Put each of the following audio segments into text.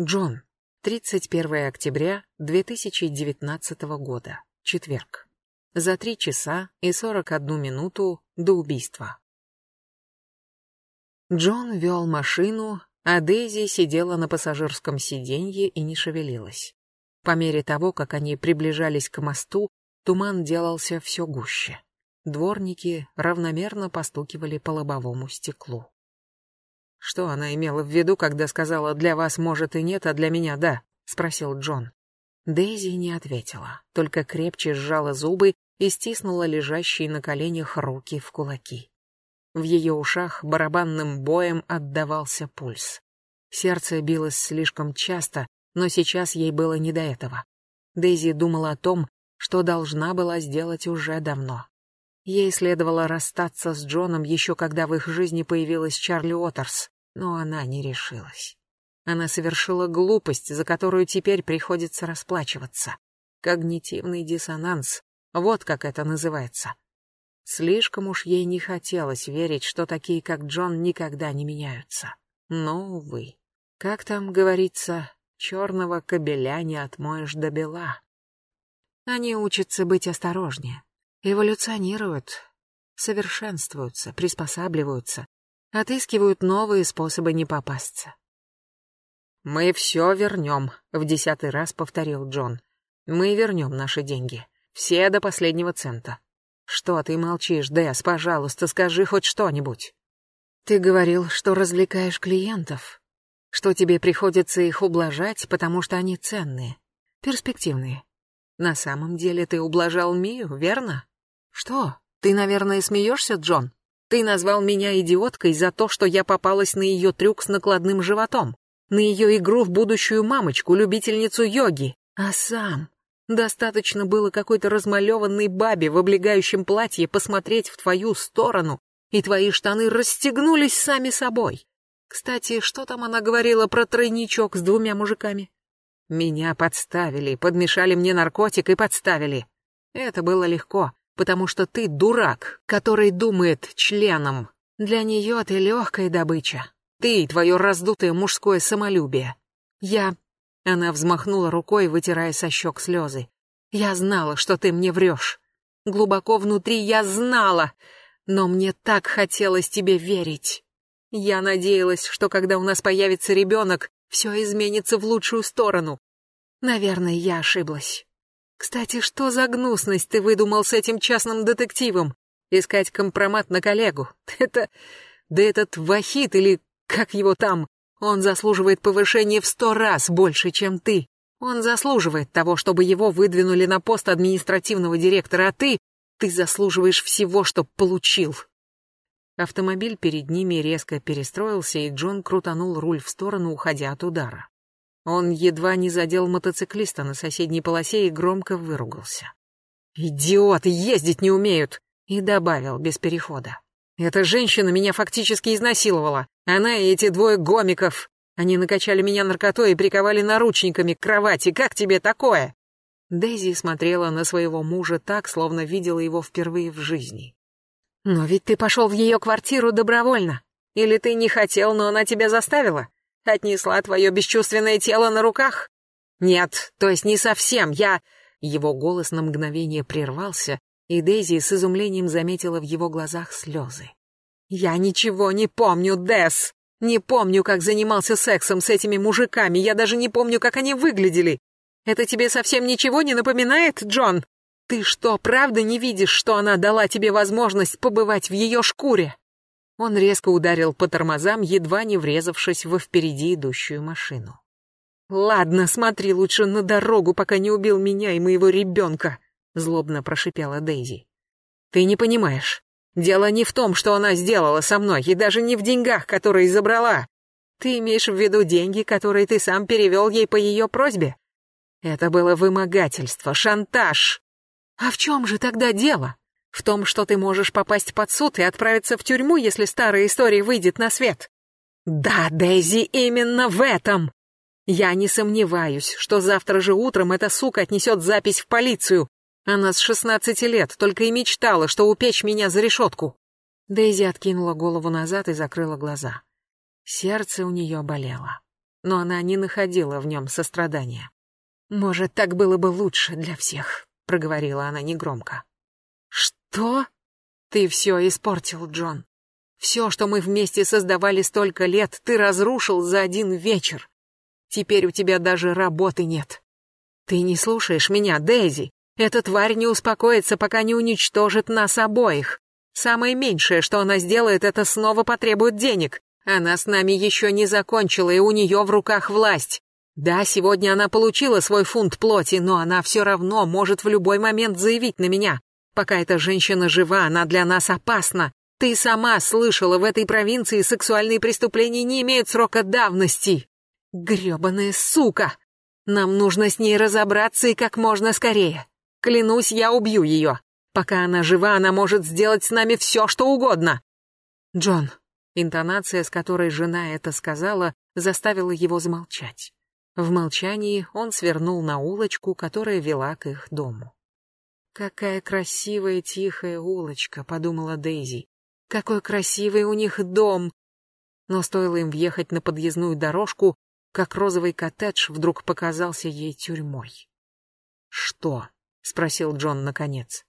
Джон. 31 октября 2019 года. Четверг. За три часа и 41 минуту до убийства. Джон вел машину, а Дейзи сидела на пассажирском сиденье и не шевелилась. По мере того, как они приближались к мосту, туман делался все гуще. Дворники равномерно постукивали по лобовому стеклу. «Что она имела в виду, когда сказала «для вас, может, и нет, а для меня да»?» — спросил Джон. Дейзи не ответила, только крепче сжала зубы и стиснула лежащие на коленях руки в кулаки. В ее ушах барабанным боем отдавался пульс. Сердце билось слишком часто, но сейчас ей было не до этого. Дейзи думала о том, что должна была сделать уже давно. Ей следовало расстаться с Джоном еще когда в их жизни появилась Чарли Уотерс, но она не решилась. Она совершила глупость, за которую теперь приходится расплачиваться. Когнитивный диссонанс, вот как это называется. Слишком уж ей не хотелось верить, что такие, как Джон, никогда не меняются. Но, увы. Как там говорится, черного кобеля не отмоешь до бела. Они учатся быть осторожнее, эволюционируют, совершенствуются, приспосабливаются, отыскивают новые способы не попасться. «Мы все вернем», — в десятый раз повторил Джон. «Мы вернем наши деньги. Все до последнего цента. Что ты молчишь, Дэс, пожалуйста, скажи хоть что-нибудь». «Ты говорил, что развлекаешь клиентов, что тебе приходится их ублажать, потому что они ценные, перспективные. На самом деле ты ублажал Мию, верно?» «Что? Ты, наверное, смеешься, Джон? Ты назвал меня идиоткой за то, что я попалась на ее трюк с накладным животом, на ее игру в будущую мамочку, любительницу йоги, а сам... Достаточно было какой-то размалеванной бабе в облегающем платье посмотреть в твою сторону, и твои штаны расстегнулись сами собой. Кстати, что там она говорила про тройничок с двумя мужиками? Меня подставили, подмешали мне наркотик и подставили. Это было легко потому что ты дурак, который думает членом. Для нее ты легкая добыча. Ты и твое раздутое мужское самолюбие. Я...» Она взмахнула рукой, вытирая со щек слезы. «Я знала, что ты мне врешь. Глубоко внутри я знала, но мне так хотелось тебе верить. Я надеялась, что когда у нас появится ребенок, все изменится в лучшую сторону. Наверное, я ошиблась. Кстати, что за гнусность ты выдумал с этим частным детективом? Искать компромат на коллегу. Это... Да этот Вахит или как его там, он заслуживает повышения в сто раз больше, чем ты. Он заслуживает того, чтобы его выдвинули на пост административного директора, а ты... Ты заслуживаешь всего, что получил. Автомобиль перед ними резко перестроился, и Джон крутанул руль в сторону, уходя от удара. Он едва не задел мотоциклиста на соседней полосе и громко выругался. «Идиоты, ездить не умеют!» И добавил без перехода. «Эта женщина меня фактически изнасиловала. Она и эти двое гомиков. Они накачали меня наркотой и приковали наручниками к кровати. Как тебе такое?» Дейзи смотрела на своего мужа так, словно видела его впервые в жизни. «Но ведь ты пошел в ее квартиру добровольно. Или ты не хотел, но она тебя заставила? Отнесла твое бесчувственное тело на руках? Нет, то есть не совсем, я...» Его голос на мгновение прервался, и Дейзи с изумлением заметила в его глазах слезы. «Я ничего не помню, Дэс! Не помню, как занимался сексом с этими мужиками, я даже не помню, как они выглядели. Это тебе совсем ничего не напоминает, Джон? Ты что, правда не видишь, что она дала тебе возможность побывать в ее шкуре?» Он резко ударил по тормозам, едва не врезавшись во впереди идущую машину. «Ладно, смотри лучше на дорогу, пока не убил меня и моего ребенка», — злобно прошипела Дейзи. «Ты не понимаешь. Дело не в том, что она сделала со мной, и даже не в деньгах, которые забрала. Ты имеешь в виду деньги, которые ты сам перевел ей по ее просьбе? Это было вымогательство, шантаж. А в чем же тогда дело? В том, что ты можешь попасть под суд и отправиться в тюрьму, если старая история выйдет на свет. Да, Дейзи, именно в этом. Я не сомневаюсь, что завтра же утром эта сука отнесет запись в полицию. Она с шестнадцати лет только и мечтала, что упечь меня за решетку. Дейзи откинула голову назад и закрыла глаза. Сердце у нее болело. но она не находила в нем сострадания. «Может, так было бы лучше для всех», — проговорила она негромко. «Что?» «Ты все испортил, Джон. Все, что мы вместе создавали столько лет, ты разрушил за один вечер. Теперь у тебя даже работы нет. Ты не слушаешь меня, Дейзи. Эта тварь не успокоится, пока не уничтожит нас обоих. Самое меньшее, что она сделает, это снова потребует денег. Она с нами еще не закончила, и у нее в руках власть. Да, сегодня она получила свой фунт плоти, но она все равно может в любой момент заявить на меня. Пока эта женщина жива, она для нас опасна. Ты сама слышала, в этой провинции сексуальные преступления не имеют срока давности. Грёбаная сука! Нам нужно с ней разобраться и как можно скорее. Клянусь, я убью ее. Пока она жива, она может сделать с нами все, что угодно. Джон, интонация, с которой жена это сказала, заставила его замолчать. В молчании он свернул на улочку, которая вела к их дому. «Какая красивая тихая улочка», — подумала Дейзи. Какой красивый у них дом! Но стоило им въехать на подъездную дорожку, как розовый коттедж вдруг показался ей тюрьмой. «Что?» — спросил Джон наконец.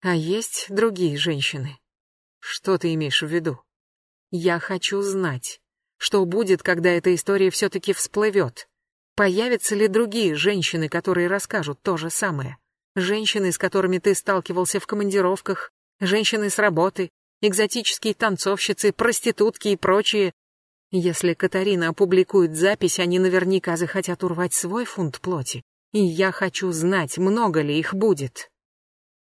«А есть другие женщины?» «Что ты имеешь в виду?» «Я хочу знать, что будет, когда эта история все-таки всплывет. Появятся ли другие женщины, которые расскажут то же самое? Женщины, с которыми ты сталкивался в командировках, женщины с работы, экзотические танцовщицы, проститутки и прочие. Если Катарина опубликует запись, они наверняка захотят урвать свой фунт плоти. И я хочу знать, много ли их будет.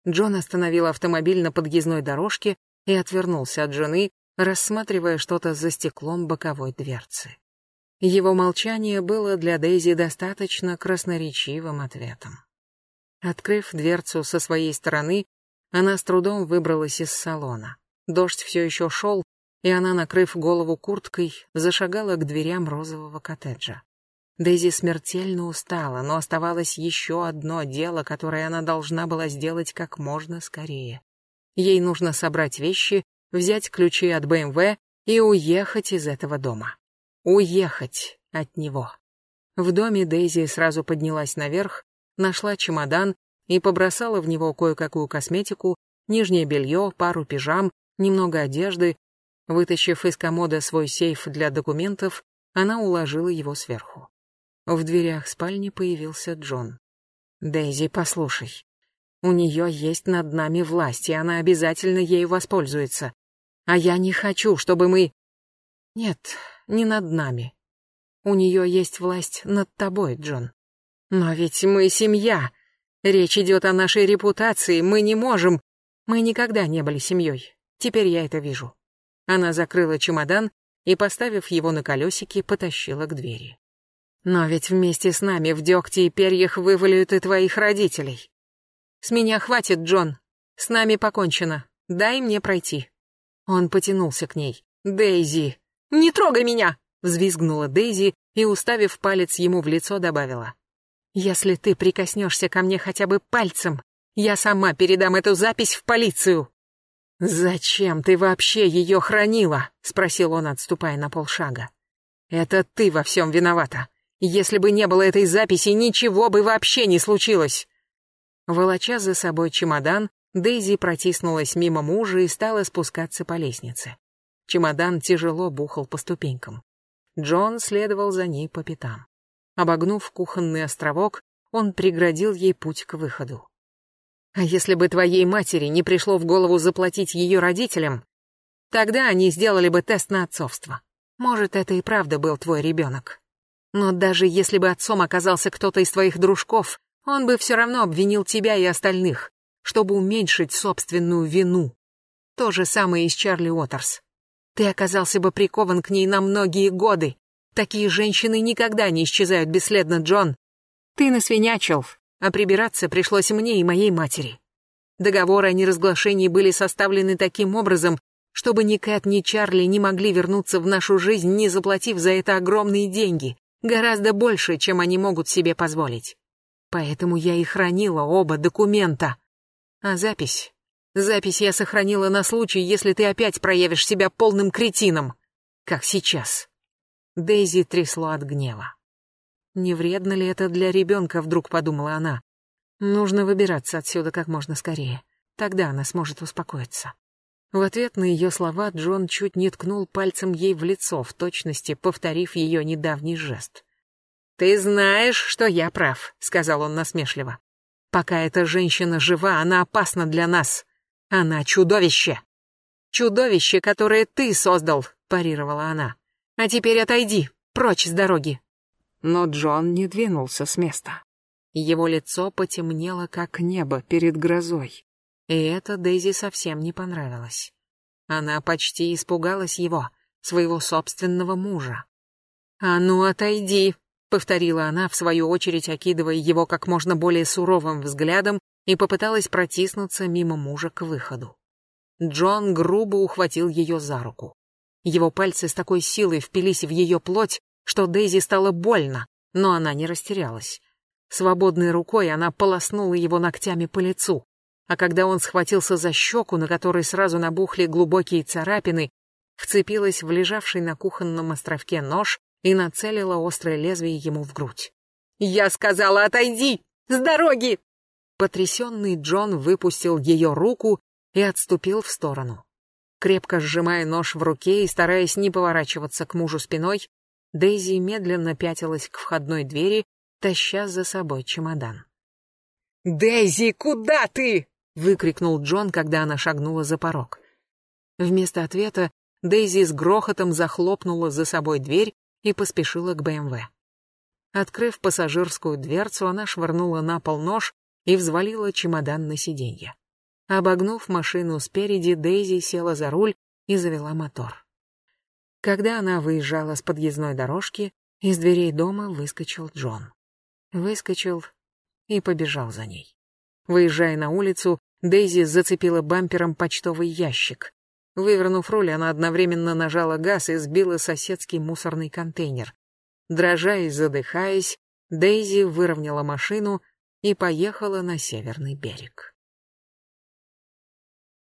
Джон остановил автомобиль на подъездной дорожке и отвернулся от жены, рассматривая что-то за стеклом боковой дверцы. Его молчание было для Дейзи достаточно красноречивым ответом. Открыв дверцу со своей стороны, она с трудом выбралась из салона. Дождь все еще шел, и она, накрыв голову курткой, зашагала к дверям розового коттеджа. Дейзи смертельно устала, но оставалось еще одно дело, которое она должна была сделать как можно скорее. Ей нужно собрать вещи, взять ключи от БМВ и уехать из этого дома. Уехать от него. В доме Дейзи сразу поднялась наверх, нашла чемодан и побросала в него кое-какую косметику, нижнее белье, пару пижам немного одежды. Вытащив из комода свой сейф для документов, она уложила его сверху. В дверях спальни появился Джон. «Дейзи, послушай. У нее есть над нами власть, и она обязательно ею воспользуется. А я не хочу, чтобы мы...» «Нет, не над нами. У нее есть власть над тобой, Джон. Но ведь мы семья. Речь идет о нашей репутации, мы не можем... Мы никогда не были семьей. Теперь я это вижу. Она закрыла чемодан и, поставив его на колесики, потащила к двери. Но ведь вместе с нами в дегте и перьях вывалят и твоих родителей. С меня хватит, Джон. С нами покончено. Дай мне пройти. Он потянулся к ней. Дейзи, не трогай меня! Взвизгнула Дейзи и, уставив палец ему в лицо, добавила. Если ты прикоснешься ко мне хотя бы пальцем, я сама передам эту запись в полицию. «Зачем ты вообще ее хранила?» — спросил он, отступая на полшага. «Это ты во всем виновата. Если бы не было этой записи, ничего бы вообще не случилось». Волоча за собой чемодан, Дейзи протиснулась мимо мужа и стала спускаться по лестнице. Чемодан тяжело бухал по ступенькам. Джон следовал за ней по пятам. Обогнув кухонный островок, он преградил ей путь к выходу. А если бы твоей матери не пришло в голову заплатить ее родителям, тогда они сделали бы тест на отцовство. Может, это и правда был твой ребенок. Но даже если бы отцом оказался кто-то из твоих дружков, он бы все равно обвинил тебя и остальных, чтобы уменьшить собственную вину. То же самое и с Чарли Уотерс. Ты оказался бы прикован к ней на многие годы. Такие женщины никогда не исчезают бесследно, Джон. Ты насвинячил, а прибираться пришлось мне и моей матери. Договоры о неразглашении были составлены таким образом, чтобы ни Кэт, ни Чарли не могли вернуться в нашу жизнь, не заплатив за это огромные деньги, гораздо больше, чем они могут себе позволить. Поэтому я и хранила оба документа. А запись? Запись я сохранила на случай, если ты опять проявишь себя полным кретином, как сейчас. Дейзи трясло от гнева. Не вредно ли это для ребенка, вдруг подумала она. Нужно выбираться отсюда как можно скорее. Тогда она сможет успокоиться. В ответ на ее слова Джон чуть не ткнул пальцем ей в лицо, в точности повторив ее недавний жест. «Ты знаешь, что я прав», — сказал он насмешливо. «Пока эта женщина жива, она опасна для нас. Она чудовище!» «Чудовище, которое ты создал», — парировала она. «А теперь отойди, прочь с дороги». Но Джон не двинулся с места. Его лицо потемнело, как небо перед грозой. И это Дейзи совсем не понравилось. Она почти испугалась его, своего собственного мужа. «А ну, отойди!» — повторила она, в свою очередь окидывая его как можно более суровым взглядом и попыталась протиснуться мимо мужа к выходу. Джон грубо ухватил ее за руку. Его пальцы с такой силой впились в ее плоть, что Дейзи стало больно, но она не растерялась. Свободной рукой она полоснула его ногтями по лицу, а когда он схватился за щеку, на которой сразу набухли глубокие царапины, вцепилась в лежавший на кухонном островке нож и нацелила острое лезвие ему в грудь. «Я сказала, отойди! С дороги!» Потрясенный Джон выпустил ее руку и отступил в сторону. Крепко сжимая нож в руке и стараясь не поворачиваться к мужу спиной, Дейзи медленно пятилась к входной двери, таща за собой чемодан. «Дейзи, куда ты?» — выкрикнул Джон, когда она шагнула за порог. Вместо ответа Дейзи с грохотом захлопнула за собой дверь и поспешила к БМВ. Открыв пассажирскую дверцу, она швырнула на пол нож и взвалила чемодан на сиденье. Обогнув машину спереди, Дейзи села за руль и завела мотор. Когда она выезжала с подъездной дорожки, из дверей дома выскочил Джон. Выскочил и побежал за ней. Выезжая на улицу, Дейзи зацепила бампером почтовый ящик. Вывернув руль, она одновременно нажала газ и сбила соседский мусорный контейнер. Дрожа и задыхаясь, Дейзи выровняла машину и поехала на северный берег.